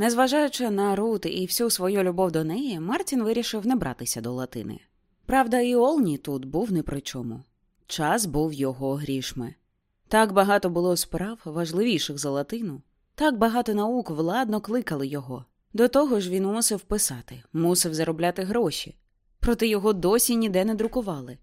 Незважаючи на Рут і всю свою любов до неї, Мартін вирішив не братися до латини. Правда, і Олні тут був не при чому. Час був його грішми. Так багато було справ, важливіших за латину, так багато наук владно кликали його. До того ж він мусив писати, мусив заробляти гроші, проте його досі ніде не друкували.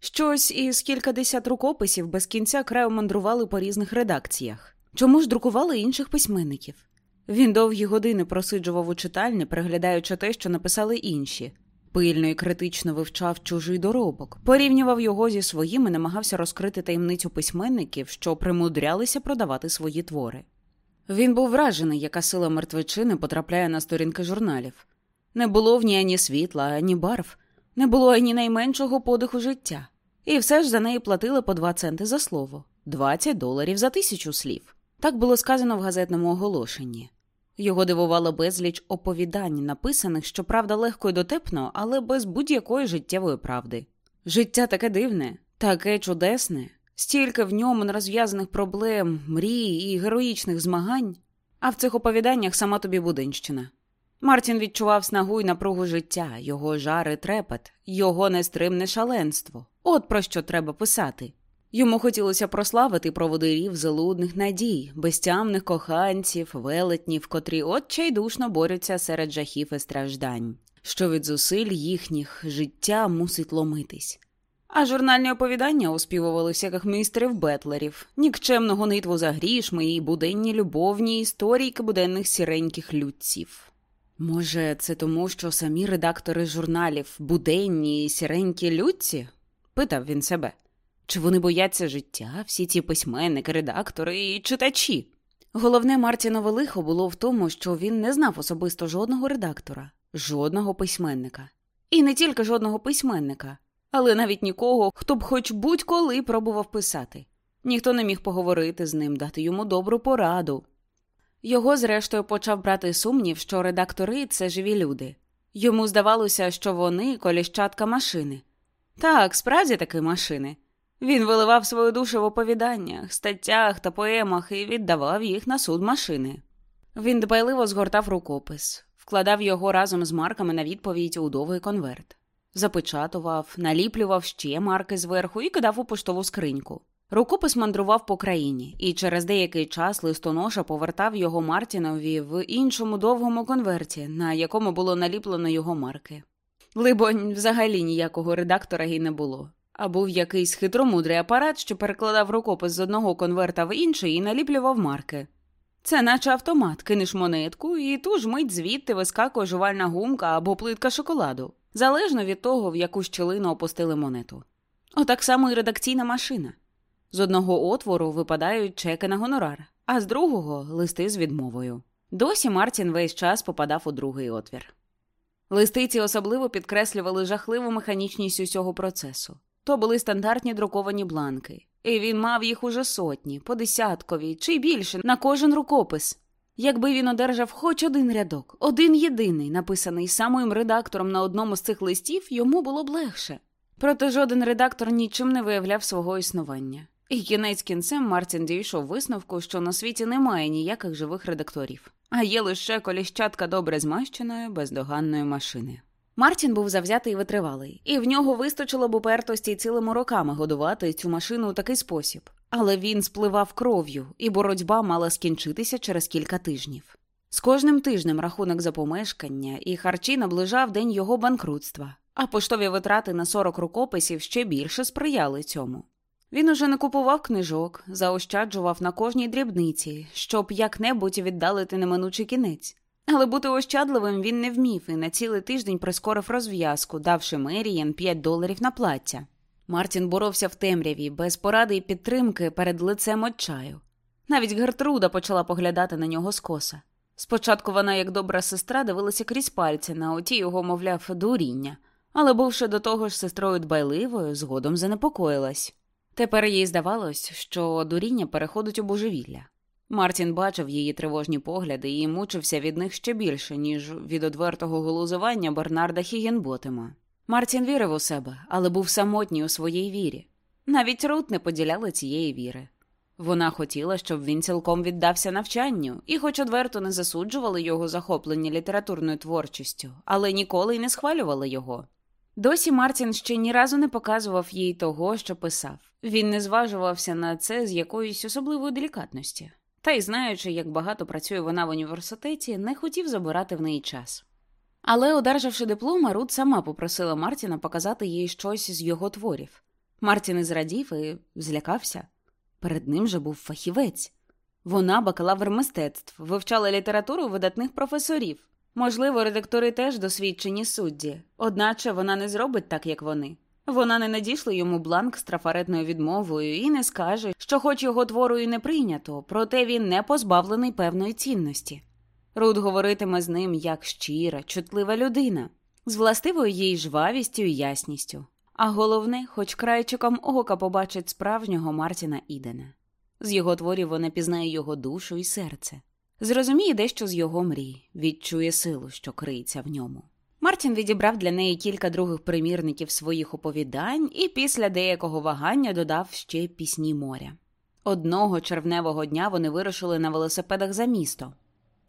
Щось із кількадесят рукописів без кінця краю мандрували по різних редакціях. Чому ж друкували інших письменників? Він довгі години просиджував у читальні, переглядаючи те, що написали інші. Пильно і критично вивчав чужий доробок, порівнював його зі своїм і намагався розкрити таємницю письменників, що примудрялися продавати свої твори. Він був вражений, яка сила мертвечини потрапляє на сторінки журналів. Не було в ній ані світла, ані барв, не було ані найменшого подиху життя. І все ж за неї платили по два центи за слово 20 доларів за тисячу слів. Так було сказано в газетному оголошенні. Його дивувало безліч оповідань, написаних, щоправда, легко й дотепно, але без будь-якої життєвої правди. Життя таке дивне, таке чудесне, стільки в ньому нерозв'язаних проблем, мрій і героїчних змагань, а в цих оповіданнях сама тобі буденщина. Мартін відчував снагу й напругу життя, його жар і трепет, його нестримне шаленство. От про що треба писати. Йому хотілося прославити проводирів залудних надій, безтямних коханців, велетнів, котрі отчайдушно борються серед жахів і страждань, що від зусиль їхніх життя мусить ломитись. А журнальні оповідання оспівували всяких містерів Бетлерів, нікчемну гонитву за грішми і буденні любовні історійки буденних сіреньких людців. Може, це тому, що самі редактори журналів буденні і сіренькі людці? питав він себе. Чи вони бояться життя, всі ці письменники, редактори і читачі? Головне Мартінове лихо було в тому, що він не знав особисто жодного редактора, жодного письменника. І не тільки жодного письменника, але навіть нікого, хто б хоч будь-коли пробував писати. Ніхто не міг поговорити з ним, дати йому добру пораду. Його, зрештою, почав брати сумнів, що редактори це живі люди. Йому здавалося, що вони коліщатка машини. Так, справді таки машини. Він виливав свою душу в оповіданнях, статтях та поемах і віддавав їх на суд машини. Він дбайливо згортав рукопис, вкладав його разом з марками на відповідь у довгий конверт, запечатував, наліплював ще марки зверху і кидав у поштову скриньку. Рукопис мандрував по країні, і через деякий час листоноша повертав його Мартінові в іншому довгому конверті, на якому було наліплено його марки. Либонь, взагалі ніякого редактора й не було а був якийсь хитромудрий апарат, що перекладав рукопис з одного конверта в інший і наліплював марки. Це наче автомат, кинеш монетку, і ту ж мить звідти вискакує жувальна гумка або плитка шоколаду, залежно від того, в яку щілину опустили монету. Отак само і редакційна машина. З одного отвору випадають чеки на гонорар, а з другого листи з відмовою. Досі Мартін весь час попадав у другий отвір. Листиці особливо підкреслювали жахливу механічність усього процесу. То були стандартні друковані бланки, і він мав їх уже сотні, по десяткові чи більше на кожен рукопис. Якби він одержав хоч один рядок, один єдиний, написаний самим редактором на одному з цих листів, йому було б легше. Проте жоден редактор нічим не виявляв свого існування. І кінець кінцем Мартін дійшов висновку, що на світі немає ніяких живих редакторів, а є лише коліщатка добре змащеної, бездоганної машини. Мартін був завзятий і витривалий, і в нього вистачило б упертості цілими роками годувати цю машину у такий спосіб. Але він спливав кров'ю, і боротьба мала скінчитися через кілька тижнів. З кожним тижнем рахунок за помешкання і харчі наближав день його банкрутства, а поштові витрати на 40 рукописів ще більше сприяли цьому. Він уже не купував книжок, заощаджував на кожній дрібниці, щоб як-небудь віддалити неминучий кінець. Але бути ощадливим він не вмів і на цілий тиждень прискорив розв'язку, давши Мерієн 5 доларів на плаття. Мартін боровся в темряві, без поради і підтримки перед лицем отчаю. Навіть Гертруда почала поглядати на нього скоса. Спочатку вона, як добра сестра, дивилася крізь пальці на оті його, мовляв, дуріння, але, бувши до того ж сестрою дбайливою, згодом занепокоїлась. Тепер їй здавалось, що дуріння переходить у божевілля. Мартін бачив її тривожні погляди і мучився від них ще більше, ніж від одвертого голузування Бернарда Хігенботема. Мартін вірив у себе, але був самотній у своїй вірі. Навіть Рут не поділяла цієї віри. Вона хотіла, щоб він цілком віддався навчанню, і, хоч одверто не засуджували його захоплення літературною творчістю, але ніколи й не схвалювали його. Досі Мартін ще ні разу не показував їй того, що писав. Він не зважувався на це з якоїсь особливої делікатності. Та й знаючи, як багато працює вона в університеті, не хотів забирати в неї час. Але, одержавши диплом, Рут сама попросила Мартіна показати їй щось з його творів. Мартін і зрадів і злякався. Перед ним же був фахівець. Вона бакалавр мистецтв, вивчала літературу видатних професорів. Можливо, редактори теж досвідчені судді, одначе вона не зробить так, як вони. Вона не надійшла йому бланк з трафаретною відмовою і не скаже, що, хоч його твору і не прийнято, проте він не позбавлений певної цінності. Руд говоритиме з ним як щира, чутлива людина, з властивою їй жвавістю і ясністю. А головне, хоч крайчиком ока побачить справжнього Мартіна Ідена. З його творів вона пізнає його душу і серце, зрозуміє дещо з його мрій, відчує силу, що криється в ньому. Мартін відібрав для неї кілька других примірників своїх оповідань і після деякого вагання додав ще пісні моря. Одного червневого дня вони вирушили на велосипедах за місто.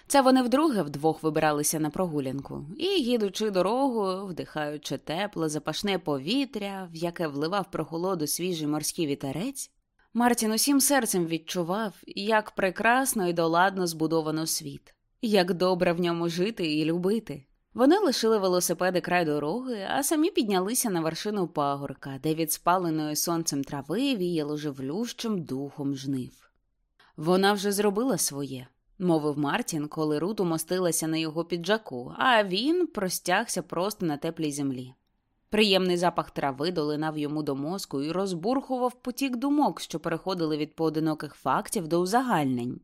Це вони вдруге вдвох вибиралися на прогулянку і, їдучи дорогу, вдихаючи тепле, запашне повітря, в яке вливав прохолоду свіжий морський вітерець, Мартін усім серцем відчував, як прекрасно і доладно збудовано світ, як добре в ньому жити і любити. Вони лишили велосипеди край дороги, а самі піднялися на вершину пагорка, де від спаленої сонцем трави віяло живлющим духом жнив. Вона вже зробила своє, мовив Мартін, коли Рут умостилася на його піджаку, а він простягся просто на теплій землі. Приємний запах трави долинав йому до мозку і розбурхував потік думок, що переходили від поодиноких фактів до узагальнень.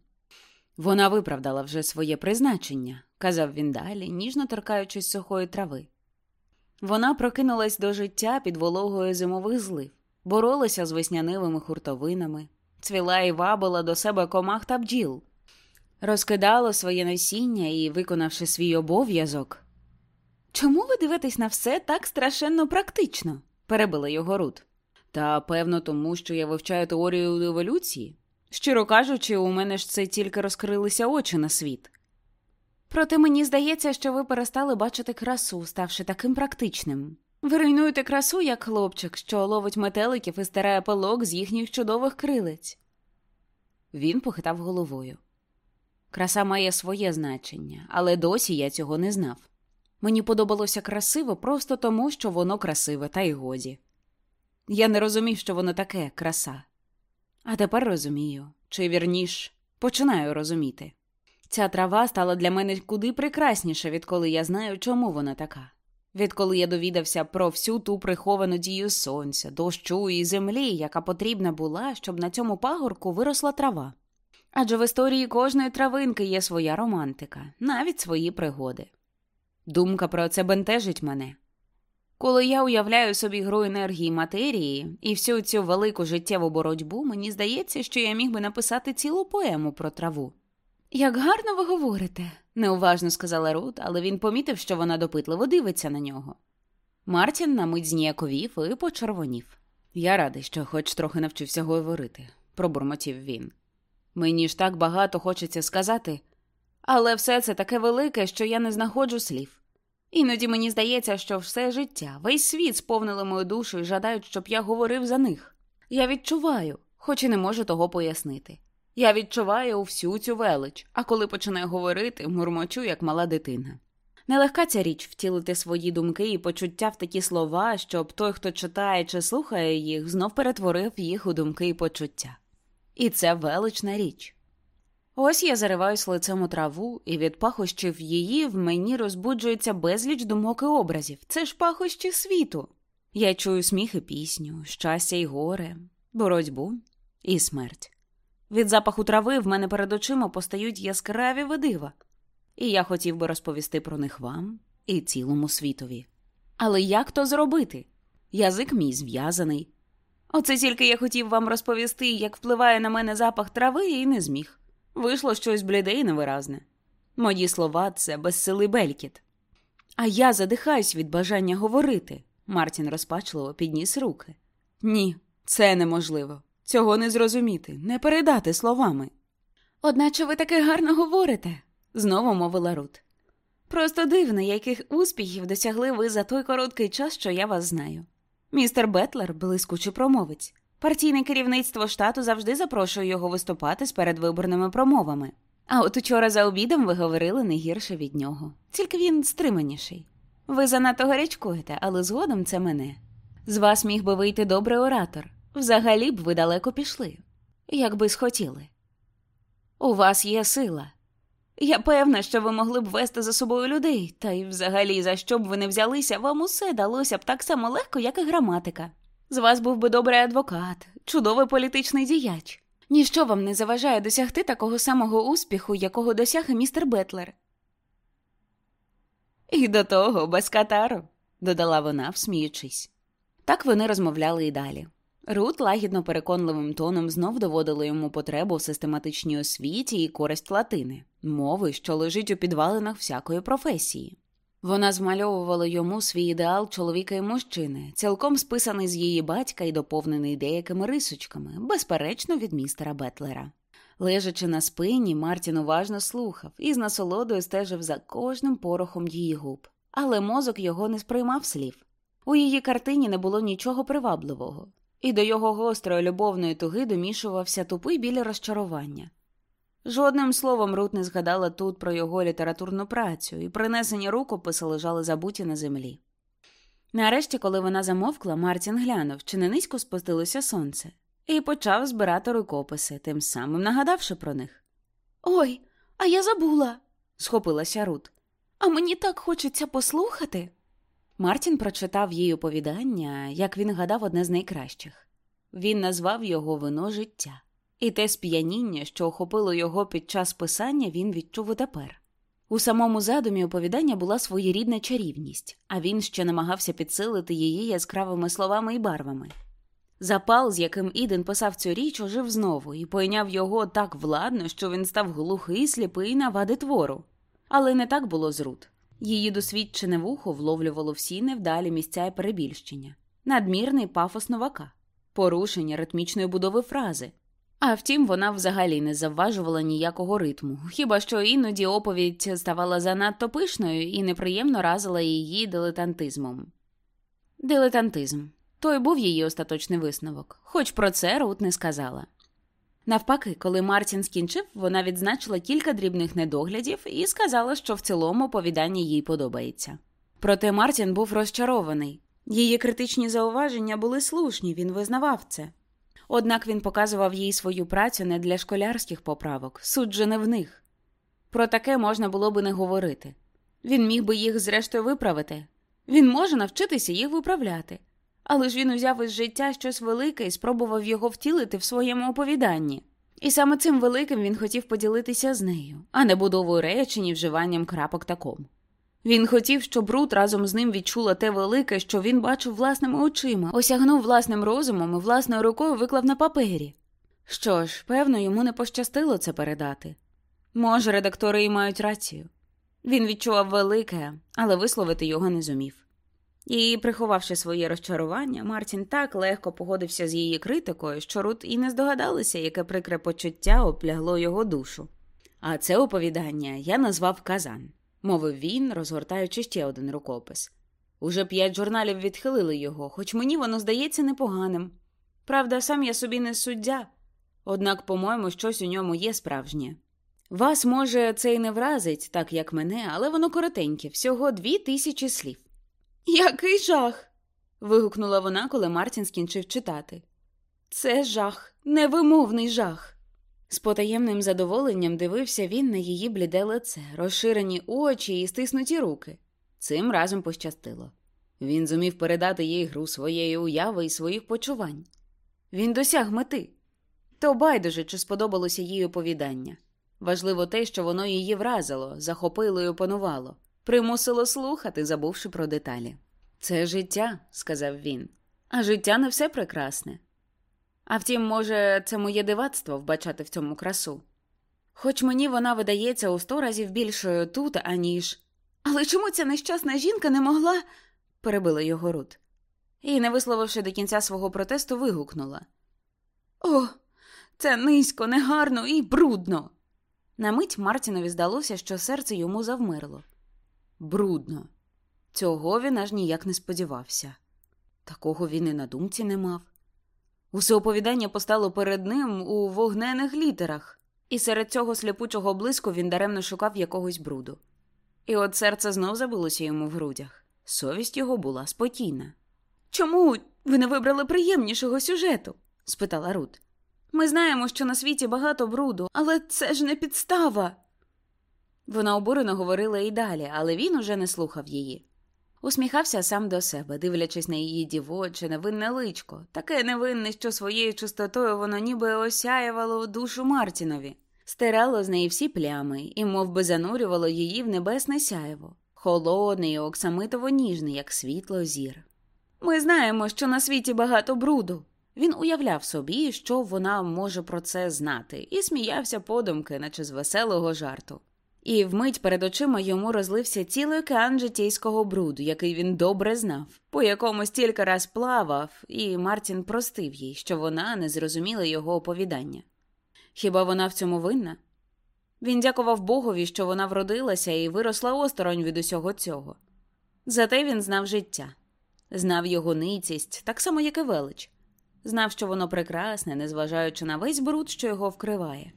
Вона виправдала вже своє призначення, казав він далі, ніжно торкаючись сухої трави. Вона прокинулась до життя під вологою зимових злив, боролася з веснянивими хуртовинами, цвіла і вабила до себе комах та бджіл, розкидала своє насіння і, виконавши свій обов'язок. Чому ви дивитесь на все так страшенно практично? перебила його Рут. Та певно, тому що я вивчаю теорію еволюції. Щиро кажучи, у мене ж це тільки розкрилися очі на світ. Проте мені здається, що ви перестали бачити красу, ставши таким практичним. Ви руйнуєте красу, як хлопчик, що ловить метеликів і старає пилок з їхніх чудових крилиць. Він похитав головою. Краса має своє значення, але досі я цього не знав. Мені подобалося красиво просто тому, що воно красиве, та й годі. Я не розумів, що воно таке краса. А тепер розумію, чи вірніш, починаю розуміти. Ця трава стала для мене куди прекрасніша, відколи я знаю, чому вона така. Відколи я довідався про всю ту приховану дію сонця, дощу і землі, яка потрібна була, щоб на цьому пагорку виросла трава. Адже в історії кожної травинки є своя романтика, навіть свої пригоди. Думка про це бентежить мене. Коли я уявляю собі гру енергії матерії і всю цю велику життєву боротьбу, мені здається, що я міг би написати цілу поему про траву. Як гарно ви говорите, неуважно сказала Рут, але він помітив, що вона допитливо дивиться на нього. Мартін на мить зніяковів і почервонів. Я радий, що хоч трохи навчився говорити, пробурмотів він. Мені ж так багато хочеться сказати, але все це таке велике, що я не знаходжу слів. Іноді мені здається, що все життя, весь світ сповнили мою душу і жадають, щоб я говорив за них. Я відчуваю, хоч і не можу того пояснити. Я відчуваю всю цю велич, а коли починаю говорити, мурмочу, як мала дитина. Нелегка ця річ втілити свої думки і почуття в такі слова, щоб той, хто читає чи слухає їх, знов перетворив їх у думки і почуття. І це велична річ. Ось я зариваюсь лицем у траву, і від пахощів її в мені розбуджується безліч думок і образів. Це ж пахощі світу. Я чую сміх і пісню, щастя і горе, боротьбу і смерть. Від запаху трави в мене перед очима постають яскраві видива. і я хотів би розповісти про них вам і цілому світові. Але як то зробити? Язик мій зв'язаний. Оце тільки я хотів вам розповісти, як впливає на мене запах трави, і не зміг. Вийшло щось бліде і невиразне. Мої слова це безсилий белькіт. А я задихаюсь від бажання говорити. Мартін розпачливо підніс руки. Ні, це неможливо. Цього не зрозуміти, не передати словами. Одначе ви таки гарно говорите, знову мовила Рут. Просто дивно, яких успіхів досягли ви за той короткий час, що я вас знаю. Містер Бетлер блискучий промовець. Партійне керівництво штату завжди запрошує його виступати з передвиборними промовами. А от учора за обідом ви говорили не гірше від нього, тільки він стриманіший. Ви занадто гарячкуєте, але згодом це мене. З вас міг би вийти добрий оратор. Взагалі б ви далеко пішли, якби схотіли. У вас є сила. Я певна, що ви могли б вести за собою людей, та й взагалі, за що б ви не взялися, вам усе далося б так само легко, як і граматика. З вас був би добрий адвокат, чудовий політичний діяч. Ніщо вам не заважає досягти такого самого успіху, якого досяг і містер Бетлер. І до того без катару, додала вона, всміючись. Так вони розмовляли і далі. Рут лагідно переконливим тоном знов доводила йому потребу в систематичній освіті і користь латини, мови, що лежить у підвалинах всякої професії. Вона змальовувала йому свій ідеал чоловіка і мужчини, цілком списаний з її батька і доповнений деякими рисочками, безперечно, від містера Бетлера. Лежачи на спині, Мартін уважно слухав і з насолодою стежив за кожним порохом її губ, але мозок його не сприймав слів. У її картині не було нічого привабливого, і до його гострої любовної туги домішувався тупий біль розчарування. Жодним словом Рут не згадала тут про його літературну працю, і принесені рукописи лежали забуті на землі. Нарешті, коли вона замовкла, Мартін глянув, чи не низько спустилося сонце, і почав збирати рукописи, тим самим нагадавши про них. Ой, а я забула, схопилася Рут. А мені так хочеться послухати. Мартін прочитав їй оповідання, як він гадав, одне з найкращих. Він назвав його вино життя, і те сп'яніння, що охопило його під час писання, він відчув і тепер. У самому задумі оповідання була своєрідна чарівність, а він ще намагався підсилити її яскравими словами і барвами. Запал, з яким Іден писав цю річ, ожив знову і пойняв його так владно, що він став глухий, сліпий на вади твору. Але не так було з Рут. Її досвідчене вухо вловлювало всі невдалі місця і перебільщення, надмірний пафос новака, порушення ритмічної будови фрази. А втім, вона взагалі не завважувала ніякого ритму, хіба що іноді оповідь ставала занадто пишною і неприємно разила її дилетантизмом. Дилетантизм той був її остаточний висновок, хоч про це Рут не сказала. Навпаки, коли Мартін скінчив, вона відзначила кілька дрібних недоглядів і сказала, що в цілому оповідання їй подобається. Проте Мартін був розчарований. Її критичні зауваження були слушні, він визнавав це. Однак він показував їй свою працю не для школярських поправок, суть же не в них. Про таке можна було би не говорити. Він міг би їх, зрештою, виправити. Він може навчитися їх виправляти. Але ж він узяв із життя щось велике і спробував його втілити в своєму оповіданні. І саме цим великим він хотів поділитися з нею, а не будовою речень і вживанням крапок та ком. Він хотів, щоб Рут разом з ним відчула те велике, що він бачив власними очима, осягнув власним розумом і власною рукою виклав на папері. Що ж, певно, йому не пощастило це передати. Може, редактори і мають рацію. Він відчував велике, але висловити його не зумів. І, приховавши своє розчарування, Мартін так легко погодився з її критикою, що Рут і не здогадалася, яке прикре почуття оплягло його душу. А це оповідання я назвав Казан, мовив він, розгортаючи ще один рукопис. Уже п'ять журналів відхилили його, хоч мені воно здається непоганим. Правда, сам я собі не суддя, однак, по-моєму, щось у ньому є справжнє. Вас, може, це й не вразить, так як мене, але воно коротеньке, всього дві тисячі слів. Який жах. вигукнула вона, коли Мартін скінчив читати. Це жах, невимовний жах. З потаємним задоволенням дивився він на її бліде лице, розширені очі і стиснуті руки. Цим разом пощастило. Він зумів передати їй гру своєї уяви і своїх почувань. Він досяг мети. То байдуже, чи сподобалося їй оповідання. Важливо те, що воно її вразило, захопило і опанувало, примусило слухати, забувши про деталі. Це життя, сказав він, а життя не все прекрасне. А втім, може, це моє дивацтво вбачати в цьому красу. Хоч мені вона видається у сто разів більшою тут, аніж. Але чому ця нещасна жінка не могла. перебила його Рут. І, не висловивши до кінця свого протесту, вигукнула О, це низько, негарно і брудно. На мить Мартінові здалося, що серце йому завмерло. Брудно. Цього він аж ніяк не сподівався. Такого він і на думці не мав. Усе оповідання постало перед ним у вогнених літерах, і серед цього сліпучого блиску він даремно шукав якогось бруду. І от серце знов забилося йому в грудях. Совість його була спокійна. Чому ви не вибрали приємнішого сюжету? спитала Рут. Ми знаємо, що на світі багато бруду, але це ж не підстава. Вона обурено говорила і далі, але він уже не слухав її. Усміхався сам до себе, дивлячись на її дівоче, невинне личко, таке невинне, що своєю чистотою воно ніби осяювало душу Мартінові, стирало з неї всі плями і мов би, занурювало її в небесне сяєво, холодний і оксамитово ніжний, як світло зір. Ми знаємо, що на світі багато бруду. Він уявляв собі, що вона може про це знати, і сміявся подумки, наче з веселого жарту. І вмить перед очима йому розлився цілий океан житейського бруду, який він добре знав, по якому стільки раз плавав, і Мартін простив їй, що вона не зрозуміла його оповідання. Хіба вона в цьому винна? Він дякував Богові, що вона вродилася і виросла осторонь від усього цього. Зате він знав життя, знав його ницість, так само, як і велич, знав, що воно прекрасне, незважаючи на весь бруд, що його вкриває.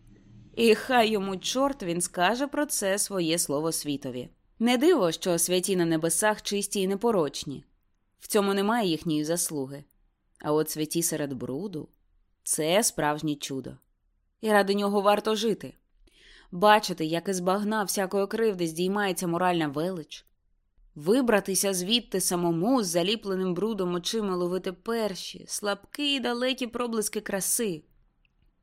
І хай йому чорт він скаже про це своє слово світові. Не диво, що святі на небесах чисті і непорочні, в цьому немає їхньої заслуги. А от святі серед бруду це справжнє чудо. І ради нього варто жити. Бачити, як із багна всякої кривди здіймається моральна велич, вибратися звідти самому з заліпленим брудом очима ловити перші, слабкі й далекі проблиски краси,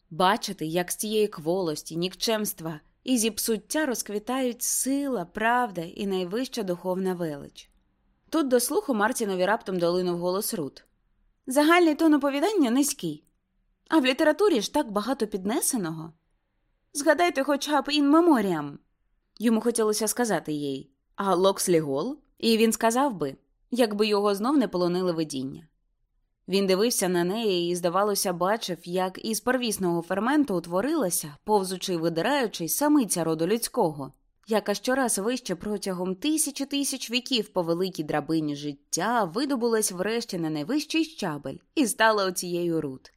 бачити, як з цієї кволості, нікчемства і зіпсуття розквітають сила, правда і найвища духовна велич. Тут до слуху Мартінові раптом долинув голос Рут. Загальний тон оповідання низький, а в літературі ж так багато піднесеного. Згадайте хоча б ін меморіам. Йому хотілося сказати їй, а Локслі Гол? І він сказав би, якби його знов не полонили видіння. Він дивився на неї і, здавалося, бачив, як із первісного ферменту утворилася, повзучи й видираючись, самиця роду людського, яка щораз вище протягом тисячі тисяч віків по великій драбині життя видобулась врешті на найвищий щабель і стала оцією рут,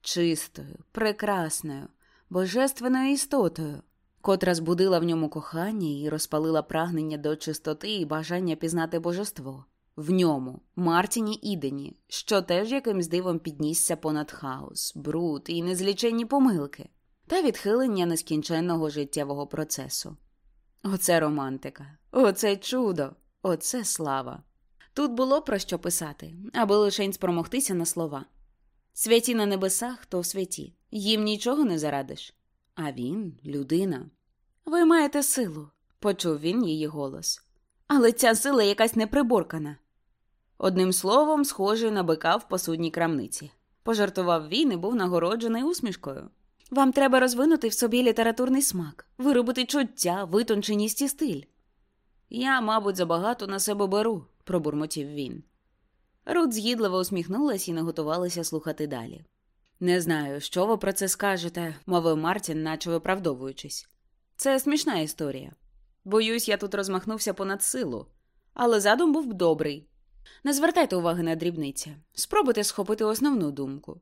чистою, прекрасною, божественною істотою, котра збудила в ньому кохання і розпалила прагнення до чистоти і бажання пізнати божество. В ньому, Мартіні Ідені, що теж якимсь дивом піднісся понад хаос, бруд і незліченні помилки, та відхилення нескінченного життєвого процесу. Оце романтика, оце чудо, оце слава. Тут було про що писати, аби лишень спромогтися на слова. Святі на небесах, то в святі, їм нічого не зарадиш. А він людина. Ви маєте силу, почув він її голос. Але ця сила якась неприборкана. Одним словом, схожий на бика в посудній крамниці. Пожартував він і був нагороджений усмішкою. Вам треба розвинути в собі літературний смак, виробити чуття, витонченість і стиль. Я, мабуть, забагато на себе беру, пробурмотів він. Рут згідливо усміхнулась і не готувалася слухати далі. Не знаю, що ви про це скажете, мовив Мартін, наче виправдовуючись. Це смішна історія. Боюсь, я тут розмахнувся понад силу, але задум був добрий. Не звертайте уваги на дрібниці, спробуйте схопити основну думку.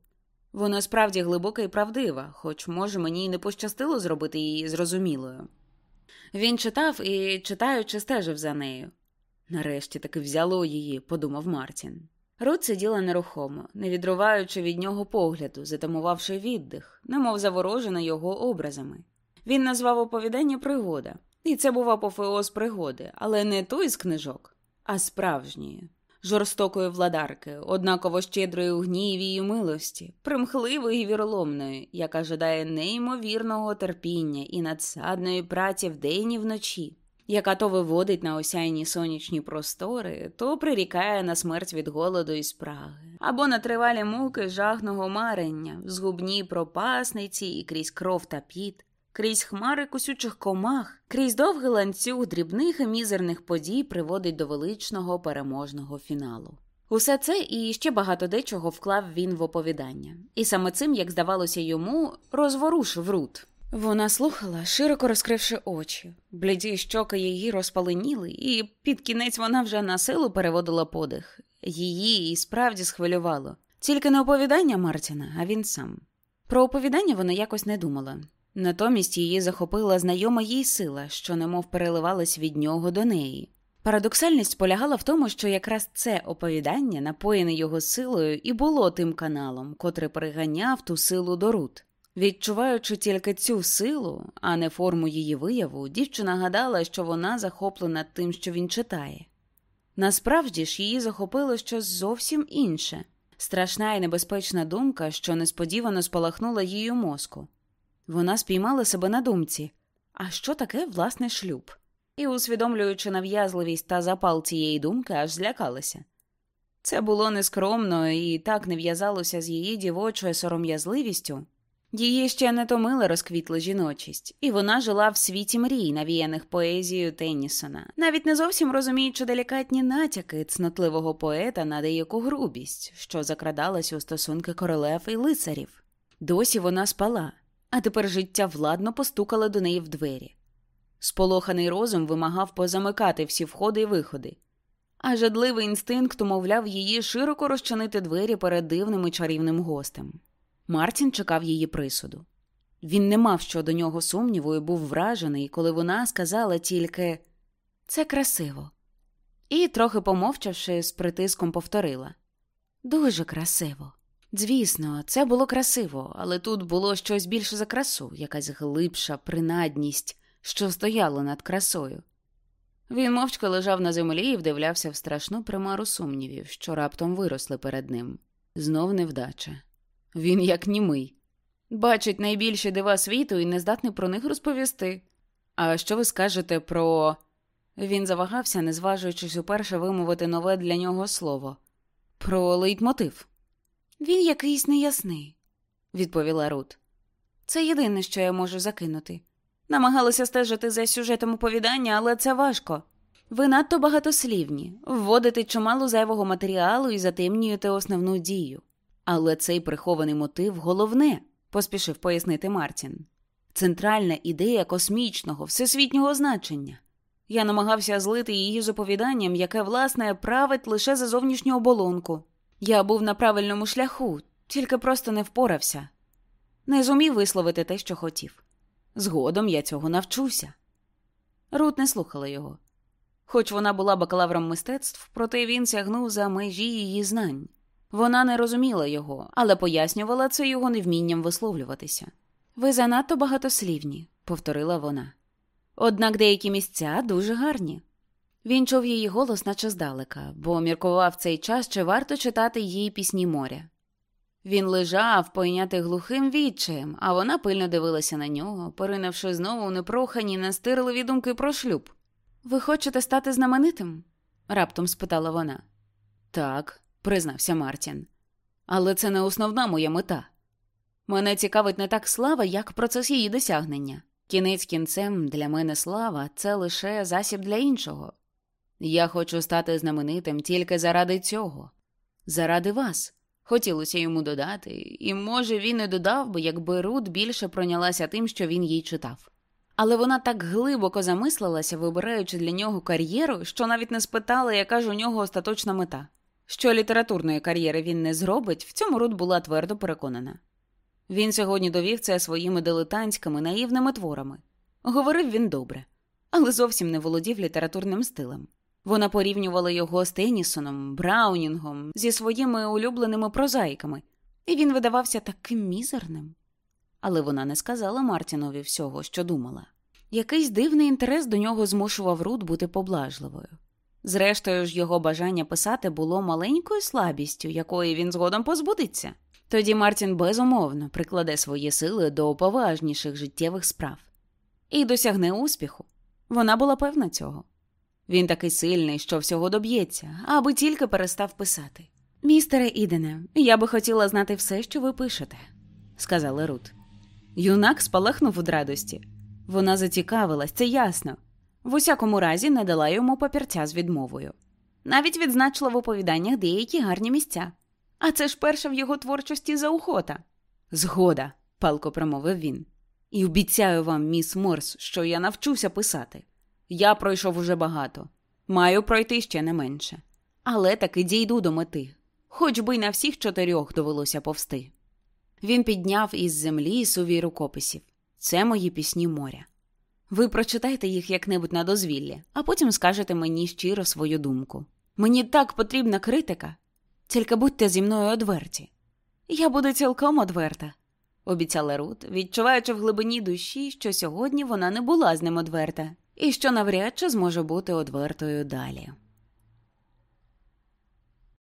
Вона справді глибока і правдива, хоч, може, мені й не пощастило зробити її зрозумілою. Він читав і, читаючи, стежив за нею. Нарешті таки взяло її, подумав Мартін. Рут сиділа нерухомо, не відриваючи від нього погляду, затамувавши віддих, немов заворожена його образами. Він назвав оповідання пригода, і це був апофеоз пригоди, але не той з книжок, а справжньої. Жорстокої владарки, однаково щедрої у гніві і милості, примхливої і віроломної, яка жадає неймовірного терпіння і надсадної праці вдень і вночі, яка то виводить на осяйні сонячні простори, то прирікає на смерть від голоду і спраги, або на тривалі муки жахного марення, в згубній пропасниці і крізь кров та піт крізь хмари кусючих комах, крізь довгий ланцюг дрібних і мізерних подій приводить до величного переможного фіналу. Усе це і ще багато дечого вклав він в оповідання, і саме цим, як здавалося йому, розворушив рут. Вона слухала, широко розкривши очі, бліді щоки її розпаленіли, і під кінець вона вже на силу переводила подих. Її і справді схвилювало. Тільки не оповідання Мартіна, а він сам. Про оповідання вона якось не думала. Натомість її захопила знайома їй сила, що немов переливалась від нього до неї. Парадоксальність полягала в тому, що якраз це оповідання, напоєне його силою, і було тим каналом, котрий приганяв ту силу до Рут. Відчуваючи тільки цю силу, а не форму її вияву, дівчина гадала, що вона захоплена тим, що він читає. Насправді ж її захопило щось зовсім інше страшна і небезпечна думка, що несподівано спалахнула її мозку. Вона спіймала себе на думці, а що таке власний шлюб? І, усвідомлюючи нав'язливість та запал цієї думки, аж злякалася. Це було нескромно і так не в'язалося з її дівочою сором'язливістю. Її ще не томила розквітла жіночість, і вона жила в світі мрій, навіяних поезією Теннісона, навіть не зовсім розуміючи делікатні натяки цнотливого поета на деяку грубість, що закрадалась у стосунки королев і лицарів. Досі вона спала, а тепер життя владно постукало до неї в двері. Сполоханий розум вимагав позамикати всі входи і виходи, а жадливий інстинкт умовляв її широко розчинити двері перед дивним і чарівним гостем. Мартін чекав її присуду. Він не мав щодо нього сумніву і був вражений, коли вона сказала тільки це красиво. І, трохи помовчавши, з притиском повторила Дуже красиво. Звісно, це було красиво, але тут було щось більше за красу, якась глибша принадність, що стояла над красою. Він мовчки лежав на землі і вдивлявся в страшну примару сумнівів, що раптом виросли перед ним. Знов невдача. Він як німий. Бачить найбільші дива світу і не здатний про них розповісти. А що ви скажете про. Він завагався, не зважуючись уперше вимовити нове для нього слово про лейтмотив. Він якийсь неясний, відповіла Рут. Це єдине, що я можу закинути. Намагалася стежити за сюжетом оповідання, але це важко. Ви надто багатослівні, вводите чимало зайвого матеріалу і затемнюєте основну дію. Але цей прихований мотив головне, поспішив пояснити Мартін. Центральна ідея космічного, всесвітнього значення. Я намагався злити її з оповіданням, яке, власне, править лише за зовнішню оболонку. Я був на правильному шляху, тільки просто не впорався, не зумів висловити те, що хотів. Згодом я цього навчуся. Рут не слухала його. Хоч вона була бакалавром мистецтв, проте він сягнув за межі її знань. Вона не розуміла його, але пояснювала це його невмінням висловлюватися. Ви занадто багатослівні, повторила вона. Однак деякі місця дуже гарні. Він чув її голос, наче здалека, бо міркував цей час, чи варто читати їй пісні моря. Він лежав, пойнятий глухим відчаєм, а вона пильно дивилася на нього, поринувши знову у непрохані, настирливі думки про шлюб. Ви хочете стати знаменитим? раптом спитала вона. Так, признався Мартін. Але це не основна моя мета. Мене цікавить не так слава, як процес її досягнення. Кінець кінцем для мене слава це лише засіб для іншого. Я хочу стати знаменитим тільки заради цього, заради вас. Хотілося йому додати, і, може, він і додав би, якби Рут більше пройнялася тим, що він їй читав. Але вона так глибоко замислилася, вибираючи для нього кар'єру, що навіть не спитала, яка ж у нього остаточна мета. Що літературної кар'єри він не зробить, в цьому Рут була твердо переконана. Він сьогодні довів це своїми дилетантськими наївними творами. Говорив він добре, але зовсім не володів літературним стилем. Вона порівнювала його з Теннісоном, Браунінгом, зі своїми улюбленими прозаїками, і він видавався таким мізерним. Але вона не сказала Мартінові всього, що думала. Якийсь дивний інтерес до нього змушував Рут бути поблажливою. Зрештою ж, його бажання писати було маленькою слабістю, якої він згодом позбудеться. Тоді Мартін безумовно прикладе свої сили до поважніших життєвих справ і досягне успіху. Вона була певна цього. Він такий сильний, що всього доб'ється, аби тільки перестав писати. Містере Ідене, я би хотіла знати все, що ви пишете, сказала Рут. Юнак спалахнув від радості. Вона зацікавилась, це ясно. В усякому разі не дала йому папірця з відмовою. Навіть відзначила в оповіданнях деякі гарні місця. А це ж перша в його творчості заохота. Згода, палко промовив він. І обіцяю вам, міс Морс, що я навчуся писати. Я пройшов уже багато, маю пройти ще не менше. Але таки дійду до мети, хоч би й на всіх чотирьох довелося повсти. Він підняв із землі сувій рукописів це мої пісні моря. Ви прочитайте їх як-небудь на дозвіллі, а потім скажете мені щиро свою думку. Мені так потрібна критика, тільки будьте зі мною одверті. Я буду цілком одверта, обіцяла Рут, відчуваючи в глибині душі, що сьогодні вона не була з ним одверта, і що навряд чи зможе бути одвертою далі.